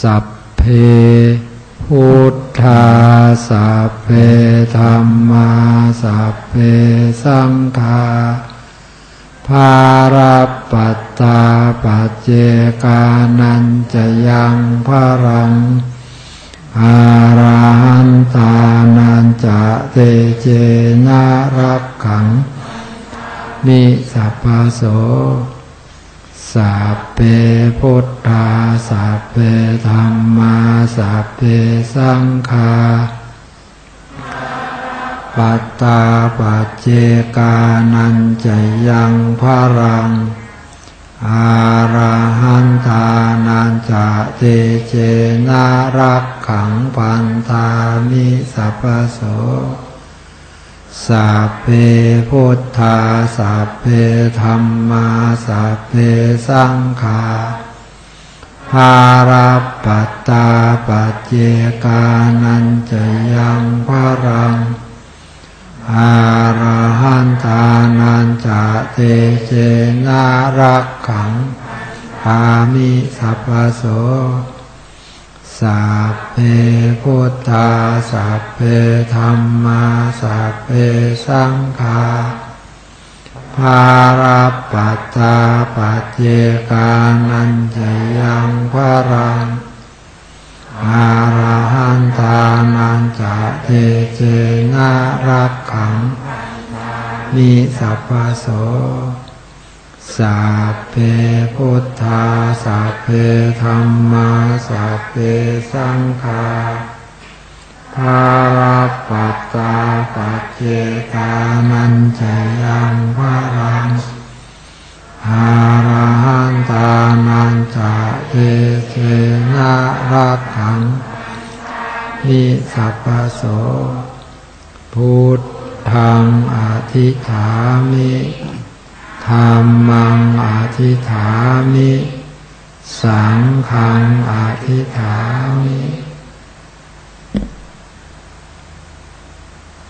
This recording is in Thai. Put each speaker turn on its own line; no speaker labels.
สัพเพพุทธาสัพเพธรรมาสัพเพสังฆาภาราปัตตาปัจเจกานันจะยังพระรังอาราหันตานันจะเตเจนารักขังมิสัพพโส สัพเพพุทธาสัพเพธรรมาสัพเพสังฆาปัตตาปัจเจกานันจะยังพระรัง อาราหันตานันจะเตเจนารักขังพันธามิสัพโส สัพเพพุทธาสัพเพธรรมาสัพเพสังฆาภาราปัตตาปัจเจกานันจะยังพระรังอาราหันตานันจะเตเจนารักขังพามิสัพพโส สัพเพพุทธาสัพเพธรรมาสัพเพสังฆาภาราปัตตาปัจเจกานันจยังพระรังอาราหันตานันจะเทเจนารักขังมิสัพพโส สัพเพพุทธาสัพเพธรรมาสัพเพสังฆาภาราปัตตาปัจเจกานันจะยังพระรังอาราหันตานันจะเอเจนารักขังมิสัพพโสพุทธังอธิฐามิ ธรรมังอธิฐามิ สังฆังอธิฐามิ